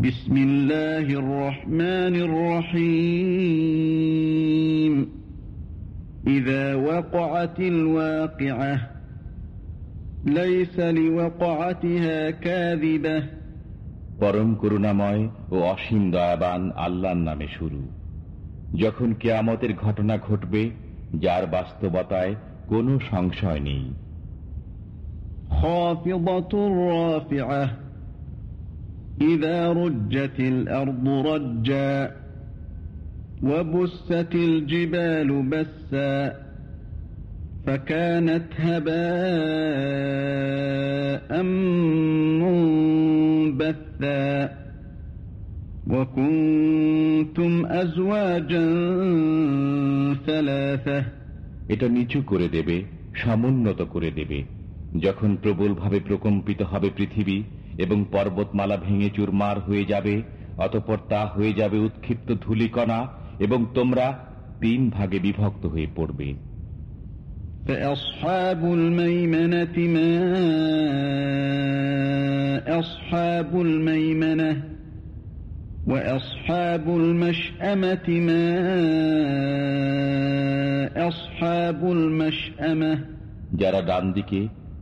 بسم الله الرحمن الرحيم إذا وقعت الواقعة ليس لوقعتها كاذبة পরম করুণাময় ও অসীম দয়াবান আল্লাহর নামে শুরু যখন কেয়ামতের ঘটনা ঘটবে যার বাস্তবতায় কোনো সংশয় নেই خافضة رافعة إذا رجت الأرض رجا وبست الجبال بسا فكانت هباء منبثا وكنتم أزواجا ثلاثة এটা নিচু করে দেবে সমুন্নত করে দেবে যখন প্রবলভাবে প্রকম্পিত হবে পৃথিবী এবং পর্বতমালা ভেঙে চুরমার হয়ে যাবে অতপর তা হয়ে যাবে উৎক্ষিপ্ত ধুলিকণা এবং তোমরা তিন ভাগে বিভক্ত হয়ে পড়বে। যারা ডান দিকে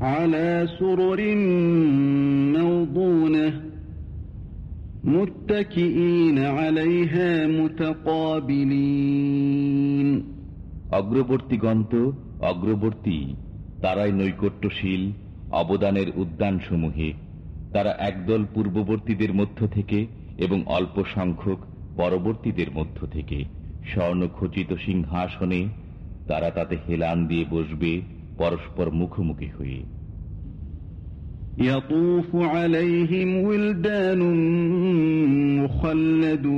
على سرر موضونة متكئين عليها متقابلين অগ্রবর্তীগণ তো অগ্রবর্তী তারাই নৈকট্যশীল অবদানের উদ্যানসমূহে তারা একদল পূর্ববর্তীদের মধ্য থেকে এবং অল্প সংখ্যক পরবর্তীদের মধ্য থেকে স্বর্ণখচিত সিংহাসনে তারা তাতে হেলান দিয়ে বসবে পরস্পর মুখোমুখি হয়ে يطوف عليهم ولدان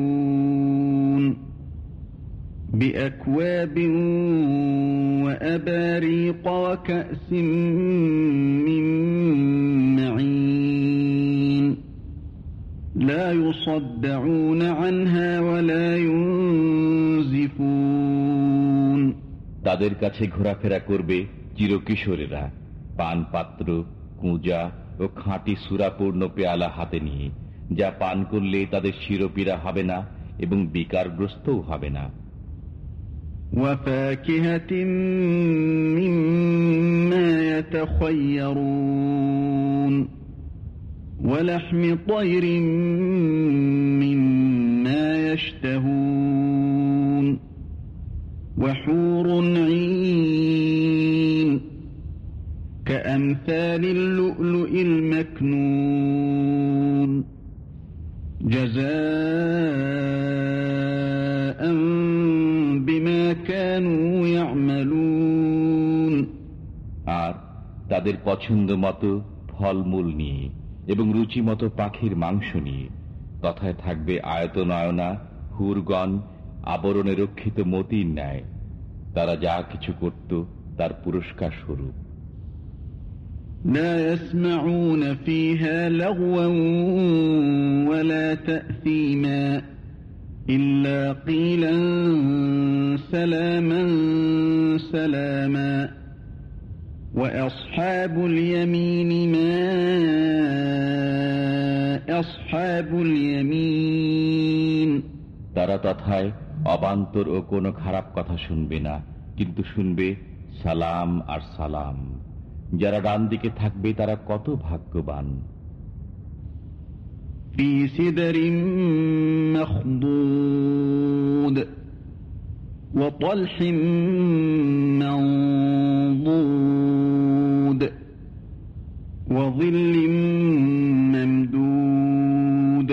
مخلدون بأكواب وأباريق وكأس من يصدعون عنها ولا ينزفون তাদের কাছে ঘোরাফেরা করবে চিরকিশোরেরা পান পাত্র কুঁজা ও খাঁটি সুরাপূর্ণ পেয়ালা হাতে নিয়ে যা পান করলে তাদের শিরপীড়া হবে না এবং বিকারগ্রস্তও হবে না وفاكهة مما يتخيرون ولحم طير مما يشتهون وحور عين كأمثال اللؤلؤ المكنون جزاء بما كانوا يعملون আর তাদের পছন্দ মতো ফলমূল নিয়ে এবং রুচি মতো পাখির মাংস নিয়ে তথায় থাকবে আয়তনয়না হুরগণ আবরণে রক্ষিত মতির ন্যায় তারা যা কিছু করত তার পুরস্কার স্বরূপ لا يسمعون فيها لغوا ولا تأثيما إلا قيلا سلاما سلاما وأصحاب اليمين ما أصحاب اليمين তারা তথায় অবান্তর ও কোনো খারাপ কথা শুনবে না কিন্তু শুনবে সালাম আর সালাম যারা ডান দিকে থাকবে তারা কত ভাগ্যবান في سدر مخضود وطلح منضود وظل ممدود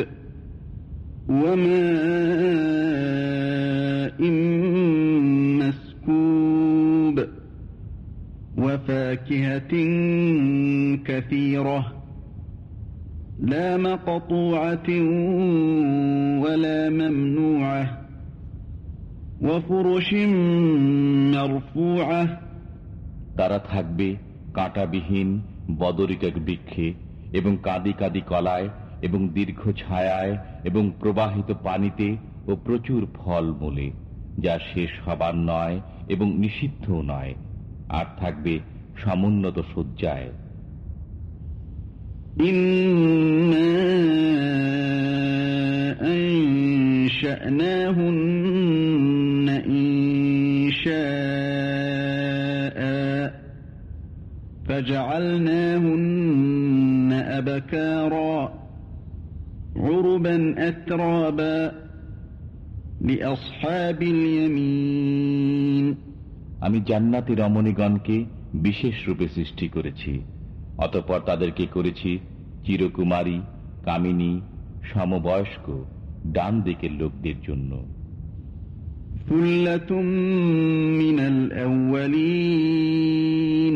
وماء مسكوب وفاكهة كثيرة لا مقطوعة ولا ممنوعة وفرش مرفوعة তারা থাকবে কাঁটাবিহীন বদরিকা বৃক্ষে এবং কাঁদি কাঁদি কলায় এবং দীর্ঘ ছায়ায় এবং প্রবাহিত পানিতে ও প্রচুর ফল মূলে যা শেষ হবার নয় এবং নিষিদ্ধও নয় আর থাকবে সমুন্নত শয্যায় إنا أنشأناهن فجعلناهن أبكارا عربا أترابا لأصحاب اليمين আমি জান্নাতি রমণীগণকে বিশেষ রূপে সৃষ্টি করেছি অতপর তাদেরকে করেছি চিরকুমারী কামিনী সমবয়স্ক ডান দিকের লোকদের জন্য ثلة من الأولين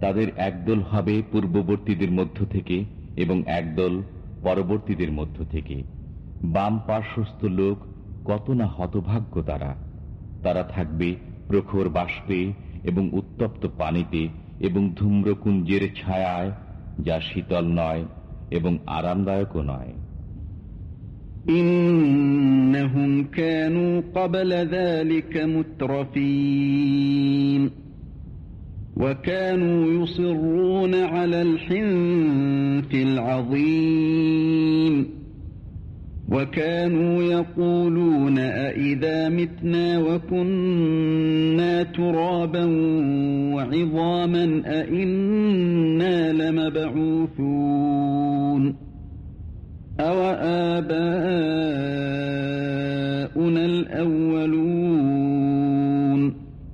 তাদের একদল হবে পূর্ববর্তীদের মধ্য থেকে এবং একদল পরবর্তীদের মধ্য থেকে। বাম পার্শ্বস্থ লোক কত না হতভাগ্য তারা। তারা থাকবে প্রখর বাষ্পে এবং উত্তপ্ত পানিতে এবং ধূম্রকুঞ্জের ছায়ায়, যা শীতল নয় এবং আরামদায়কও নয়। إنهم كانوا قبل ذلك مترفين وكانوا يصرون على الحنث العظيم وكانوا يقولون أئذا متنا وكنا ترابا وعظاما أئنا لمبعوثون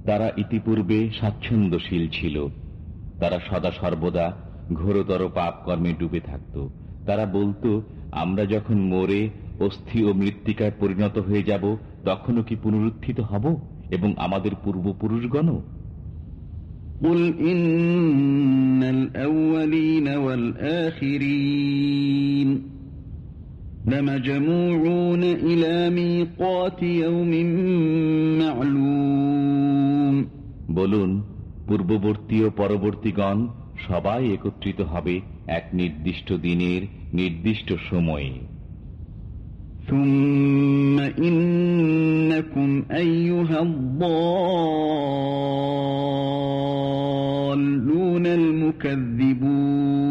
তারা ইতিপূর্বে স্বাচ্ছন্দ্যশীল ছিল তারা সদা সর্বদা ঘোরতর পাপ কর্মে ডুবে থাকত তারা বলতো আমরা যখন মরে অস্থি ও মৃত্তিকায় পরিণত হয়ে যাব তখনও কি পুনরুত্থিত হব এবং আমাদের পূর্বপুরুষগণও قل إن الأولين والآخرين لمجموعون إلى ميقات يوم معلوم বলুন পূর্ববর্তী ও পরবর্তীগণ সবাই একত্রিত হবে এক নির্দিষ্ট দিনের নির্দিষ্ট সময়ে ثم إنكم أيها الضالون المكذبون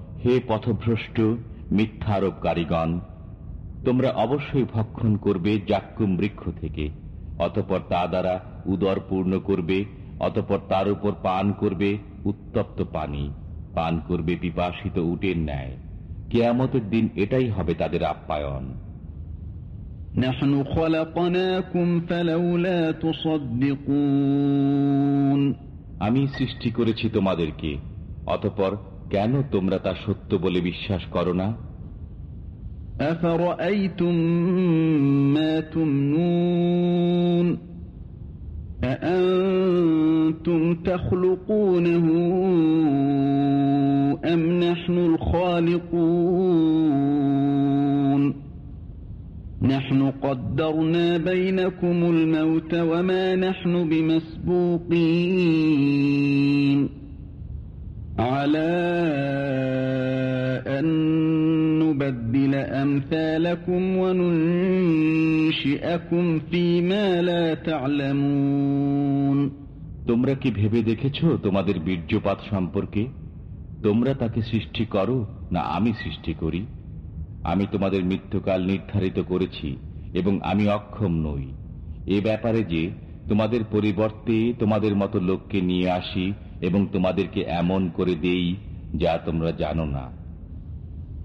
হে পথভ্রষ্ট মিথ্যারোপকারীগণ তোমরা অবশ্যই ভক্ষণ করবে জাক্কুম বৃক্ষ থেকে অতপর তা দ্বারা উদর পূর্ণ করবে অতপর তার উপর পান করবে উত্তপ্ত পানি পান করবে পিপাসিত উটের ন্যায় কেয়ামতের দিন এটাই হবে তাদের আপ্যায়ন نحن خلقناكم فلولا تصدقون আমি সৃষ্টি করেছি তোমাদেরকে অতপর কেন তোমরা তা সত্য বলে বিশ্বাস করো না أفرأيتم ما تمنون أأنتم تخلقونه أم نحن الخالقون نحن قدرنا بينكم الموت وما نحن بمسبوقين على أمثالكم وننشئكم فيما لا تعلمون তোমরা কি ভেবে দেখেছ তোমাদের বীর্যপাত সম্পর্কে তোমরা তাকে সৃষ্টি করো না আমি সৃষ্টি করি আমি তোমাদের মৃত্যুকাল নির্ধারিত করেছি এবং আমি অক্ষম নই এ ব্যাপারে যে তোমাদের পরিবর্তে তোমাদের মতো লোককে নিয়ে আসি এবং তোমাদেরকে এমন করে দেই যা তোমরা জানো না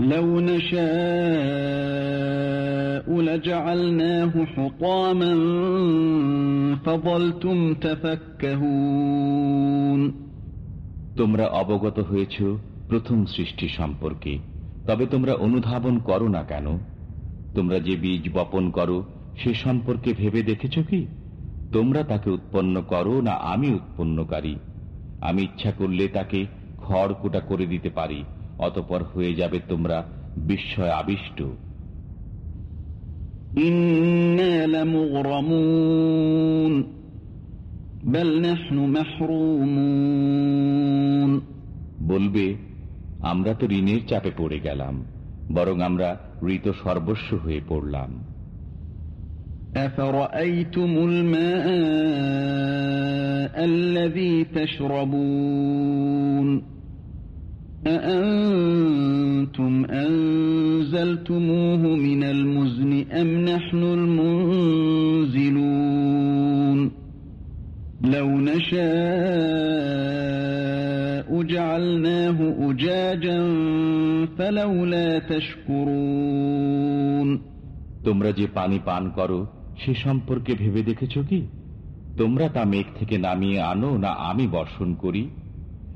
لو نشاء لجعلناه حطاما فظلتم تفكهون তোমরা অবগত হয়েছ প্রথম সৃষ্টি সম্পর্কে তবে তোমরা অনুধাবন করো না কেন তোমরা যে বীজ বপন করো সে সম্পর্কে ভেবে দেখেছ কি তোমরা তাকে উৎপন্ন করো না আমি উৎপন্নকারী আমি ইচ্ছা করলে তাকে খড়কুটা করে দিতে পারি অতপর হয়ে যাবে তোমরা বিস্ময় আবিষ্ট إنا لمغرمون بل نحن محرومون বলবে আমরা তো ঋণের চাপে পড়ে গেলাম বরং আমরা ঋত সর্বস্ব হয়ে পড়লাম أفرأيتم الماء الذي تشربون أأنتم أنزلتموه من المزن أم نحن المنزلون لو نشاء جعلناه أجاجا فلولا تشكرون তোমরা যে পানি পান করো সে সম্পর্কে ভেবে দেখেছ কি তোমরা তা মেঘ থেকে নামিয়ে আনো না আমি বর্ষণ করি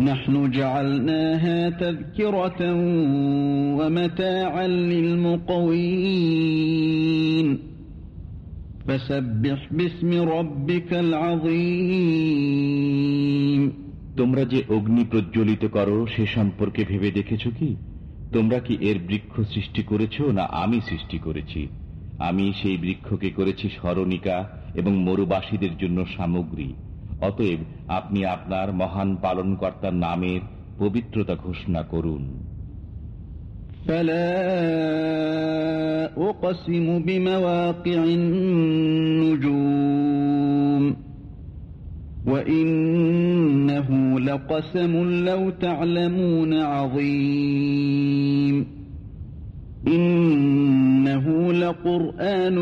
نحن جعلناها تذكرة ومتاعا للمقوين فسبح باسم ربك العظيم তোমরা যে অগ্নি প্রজ্বলিত করো সে সম্পর্কে ভেবে দেখেছ কি তোমরা কি এর বৃক্ষ সৃষ্টি করেছ না আমি সৃষ্টি করেছি আমি সেই বৃক্ষকে করেছি স্মরণিকা এবং মরুবাসীদের জন্য সামগ্রী অতএব আপনি আপনার মহান পালনকর্তার নামের পবিত্রতা ঘোষণা করুন فلا أقسم بمواقع النجوم وإنه لقسم لو تعلمون عظيم إنه لقرآن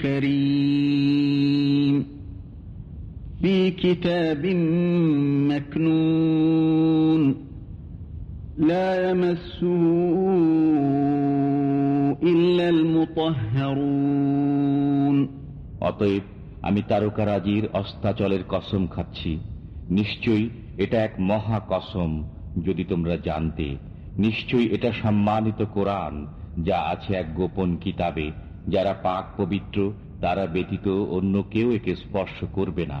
كريم في كتاب مكنون لا يمسه إلا المطهرون অতএব আমি তারকারাজির অস্তাচলের কসম খাচ্ছি নিশ্চয়ই এটা এক মহা কসম যদি তোমরা জানতে নিশ্চয়ই এটা সম্মানিত কোরআন যা আছে এক গোপন কিতাবে যারা পাক পবিত্র তারা ব্যতীত অন্য কেউ একে স্পর্শ করবে না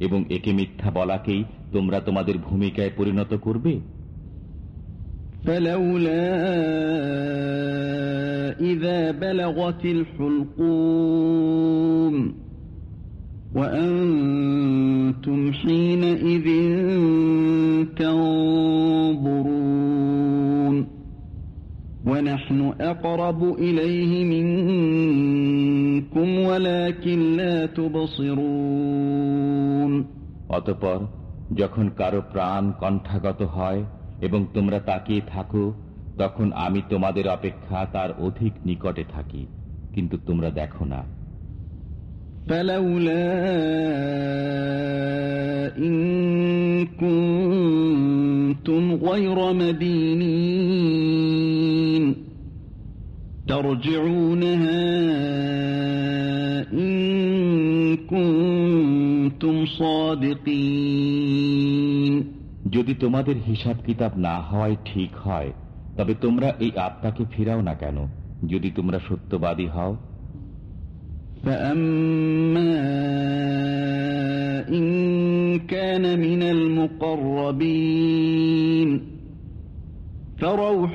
এবং একে মিথ্যা বলাকেই তোমরা তোমাদের ভূমিকায় পরিণত করবে فلولا إذا بلغت الحلقوم وأنتم حينئذ ونحن أقرب إليه منكم ولكن لا تبصرون অতপর যখন কারো প্রাণ কণ্ঠাগত হয় এবং তোমরা তাকিয়ে থাকো তখন আমি তোমাদের অপেক্ষা তার অধিক নিকটে থাকি কিন্তু তোমরা দেখো না فلولا إن كنتم غير مدينين ترجعونها إن كنتم صادقين যদি তোমাদের হিসাব কিতাব না হওয়ায় ঠিক হয় তবে তোমরা এই আত্মাকে ফিরাও না কেন যদি তোমরা সত্যবাদী হও فأما إن كان من المقربين فروح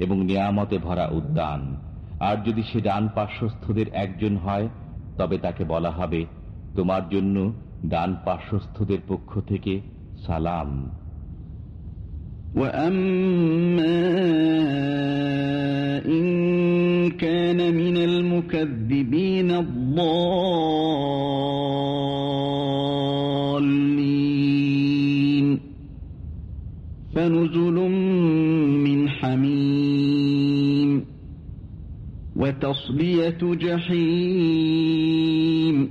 এবং নিয়ামতে ভরা উদ্যান আর যদি সে ডান পার্শ্বস্থদের একজন হয় তবে তাকে বলা হবে তোমার জন্য ডান পার্শ্বস্থদের পক্ষ থেকে সালাম وأما إن كان من المكذبين الضالين فنزل من حميم وتصلية جحيم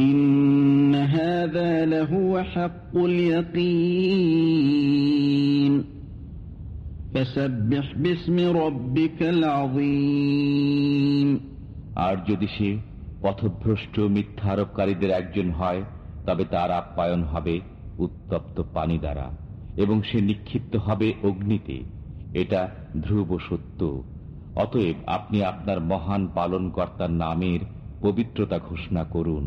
إن هذا لهو حق اليقين فسبح باسم ربك العظيم আর যদি সে পথভ্রষ্ট মিথ্যারোপকারীদের একজন হয় তবে তার আপ্যায়ন হবে উত্তপ্ত পানি দ্বারা এবং সে নিক্ষিপ্ত হবে অগ্নিতে এটা ধ্রুব সত্য অতএব আপনি আপনার মহান পালনকর্তার নামের পবিত্রতা ঘোষণা করুন।